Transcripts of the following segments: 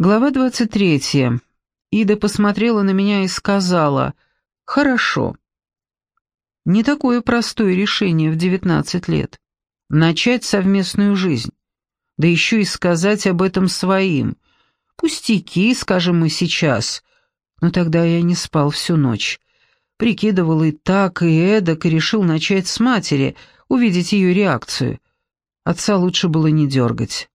Глава 23. Ида посмотрела на меня и сказала «Хорошо». Не такое простое решение в 19 лет. Начать совместную жизнь. Да еще и сказать об этом своим. Пустяки, скажем мы сейчас. Но тогда я не спал всю ночь. Прикидывал и так, и эдак, и решил начать с матери, увидеть ее реакцию. Отца лучше было не дергать.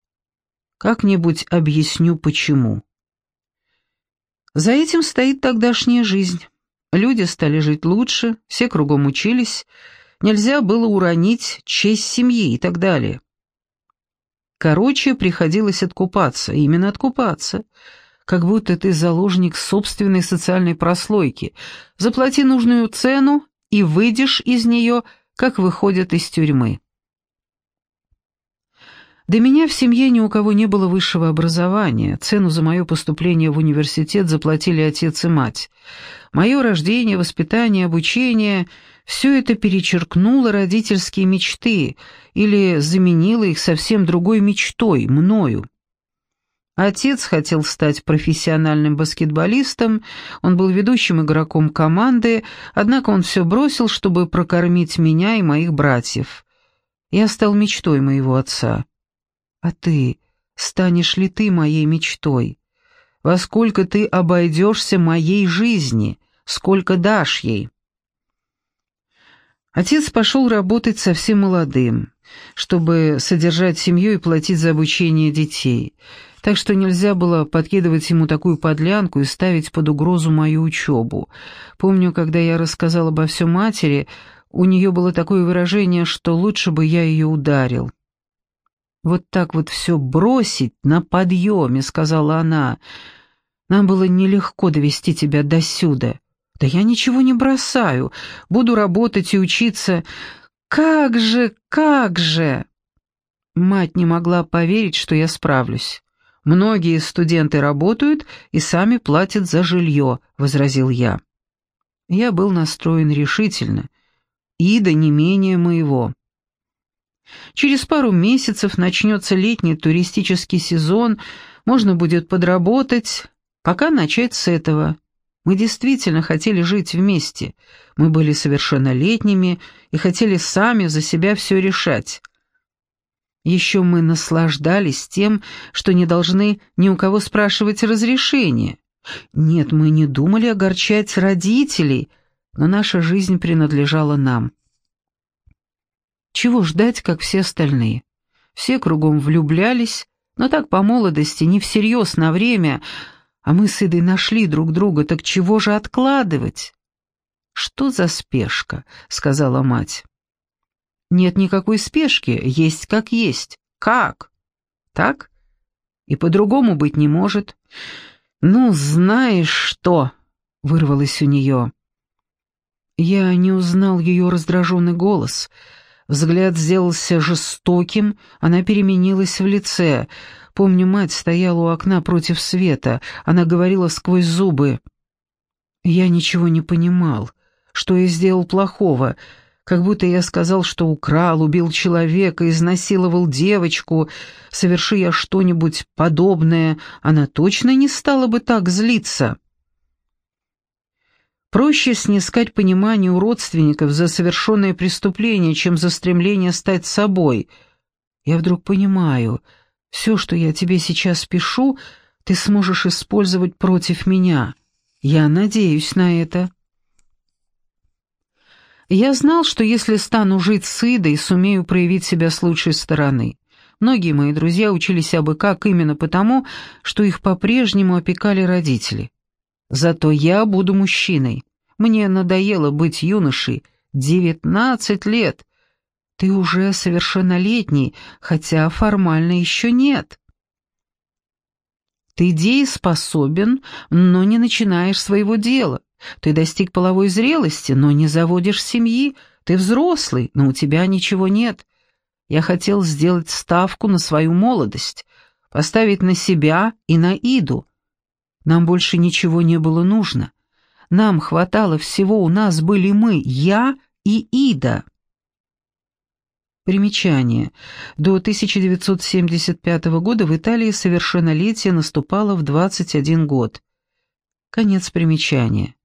Как-нибудь объясню, почему. За этим стоит тогдашняя жизнь. Люди стали жить лучше, все кругом учились, нельзя было уронить честь семьи и так далее. Короче, приходилось откупаться, именно откупаться, как будто ты заложник собственной социальной прослойки. Заплати нужную цену и выйдешь из нее, как выходят из тюрьмы. До меня в семье ни у кого не было высшего образования. Цену за мое поступление в университет заплатили отец и мать. Мое рождение, воспитание, обучение — все это перечеркнуло родительские мечты или заменило их совсем другой мечтой, мною. Отец хотел стать профессиональным баскетболистом, он был ведущим игроком команды, однако он все бросил, чтобы прокормить меня и моих братьев. Я стал мечтой моего отца. А ты, станешь ли ты моей мечтой? Во сколько ты обойдешься моей жизни? Сколько дашь ей? Отец пошел работать совсем молодым, чтобы содержать семью и платить за обучение детей, так что нельзя было подкидывать ему такую подлянку и ставить под угрозу мою учебу. Помню, когда я рассказал обо всем матери, у нее было такое выражение, что лучше бы я ее ударил. «Вот так вот все бросить на подъеме», — сказала она. «Нам было нелегко довести тебя до сюда. Да я ничего не бросаю. Буду работать и учиться. Как же, как же!» Мать не могла поверить, что я справлюсь. «Многие студенты работают и сами платят за жилье», — возразил я. Я был настроен решительно. Ида не менее моего. Через пару месяцев начнется летний туристический сезон, можно будет подработать, пока начать с этого. Мы действительно хотели жить вместе. Мы были совершеннолетними и хотели сами за себя все решать. Еще мы наслаждались тем, что не должны ни у кого спрашивать разрешения. Нет, мы не думали огорчать родителей, но наша жизнь принадлежала нам. Чего ждать, как все остальные? Все кругом влюблялись, но так по молодости, не всерьез, на время, а мы с Идой нашли друг друга, так чего же откладывать? «Что за спешка?» — сказала мать. «Нет никакой спешки, есть как есть. Как? Так? И по-другому быть не может. Ну, знаешь что?» — вырвалось у нее. Я не узнал ее раздраженный голос — Взгляд сделался жестоким, она переменилась в лице. Помню, мать стояла у окна против света, она говорила сквозь зубы. Я ничего не понимал. Что я сделал плохого? Как будто я сказал, что украл, убил человека, изнасиловал девочку. Соверши я что-нибудь подобное, она точно не стала бы так злиться. Проще снискать понимание у родственников за совершенное преступление, чем за стремление стать собой. Я вдруг понимаю, все, что я тебе сейчас пишу, ты сможешь использовать против меня. Я надеюсь на это. Я знал, что если стану жить с Идой, сумею проявить себя с лучшей стороны. Многие мои друзья учились абы как именно потому, что их по-прежнему опекали родители. Зато я буду мужчиной. Мне надоело быть юношей. Девятнадцать лет. Ты уже совершеннолетний, хотя формально еще нет. Ты дееспособен, но не начинаешь своего дела. Ты достиг половой зрелости, но не заводишь семьи. Ты взрослый, но у тебя ничего нет. Я хотел сделать ставку на свою молодость, поставить на себя и на Иду. Нам больше ничего не было нужно. Нам хватало всего, у нас были мы, я и Ида. Примечание. До 1975 года в Италии совершеннолетие наступало в 21 год. Конец примечания.